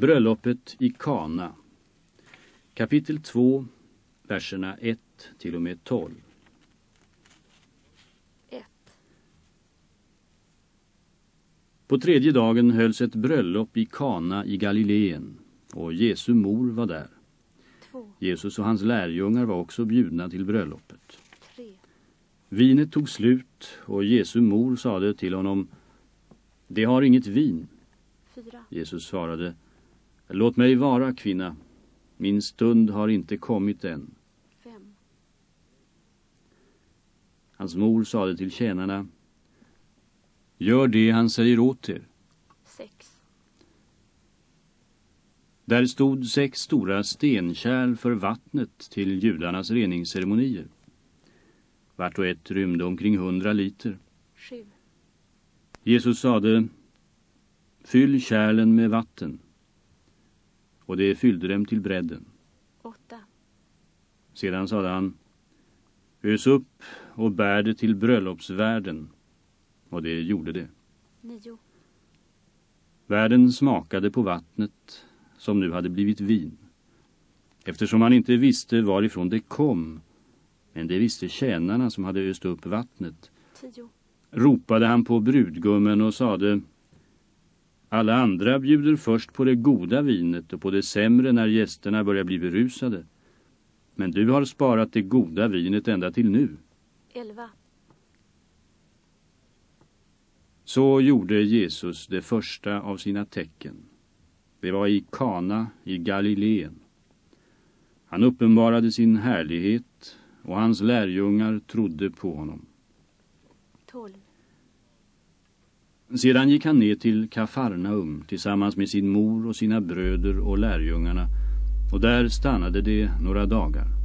Bröllopet i Kana. Kapitel 2, verserna 1 till och med 12. 1. På tredje dagen hölls ett bröllop i Kana i Galileen och Jesu mor var där. 2. Jesus och hans lärjungar var också bjudna till bröllopet. 3. Vinet tog slut och Jesu mor sade till honom Det har inget vin. 4. Jesus svarade Låt mig vara kvinna. Min stund har inte kommit än. 5. Hans mor sade till tjänarna Gör det han säger åt er. 6. Där stod sex stora stenkärl för vattnet till judarnas reningsceremonier. Vart och ett rymde omkring hundra liter. 7. Jesus sade Fyll kärlen med vatten. Och det fyllde dem till bredden. 8. Sedan sade han Ös upp och bär det till bröllopsvärden. Och det gjorde det. 9. Värden smakade på vattnet som nu hade blivit vin. Eftersom han inte visste varifrån det kom, men det visste tjänarna som hade öst upp vattnet, 10. ropade han på brudgummen och sade Alla andra bjuder först på det goda vinet och på det sämre när gästerna börjar bli berusade. Men du har sparat det goda vinet ända till nu. 11. Så gjorde Jesus det första av sina tecken. Det var i Kana i Galileen. Han uppenbarade sin härlighet och hans lärjungar trodde på honom. 12. Sedan gick han ner till Kafarnaum tillsammans med sin mor och sina bröder och lärjungarna och där stannade de några dagar.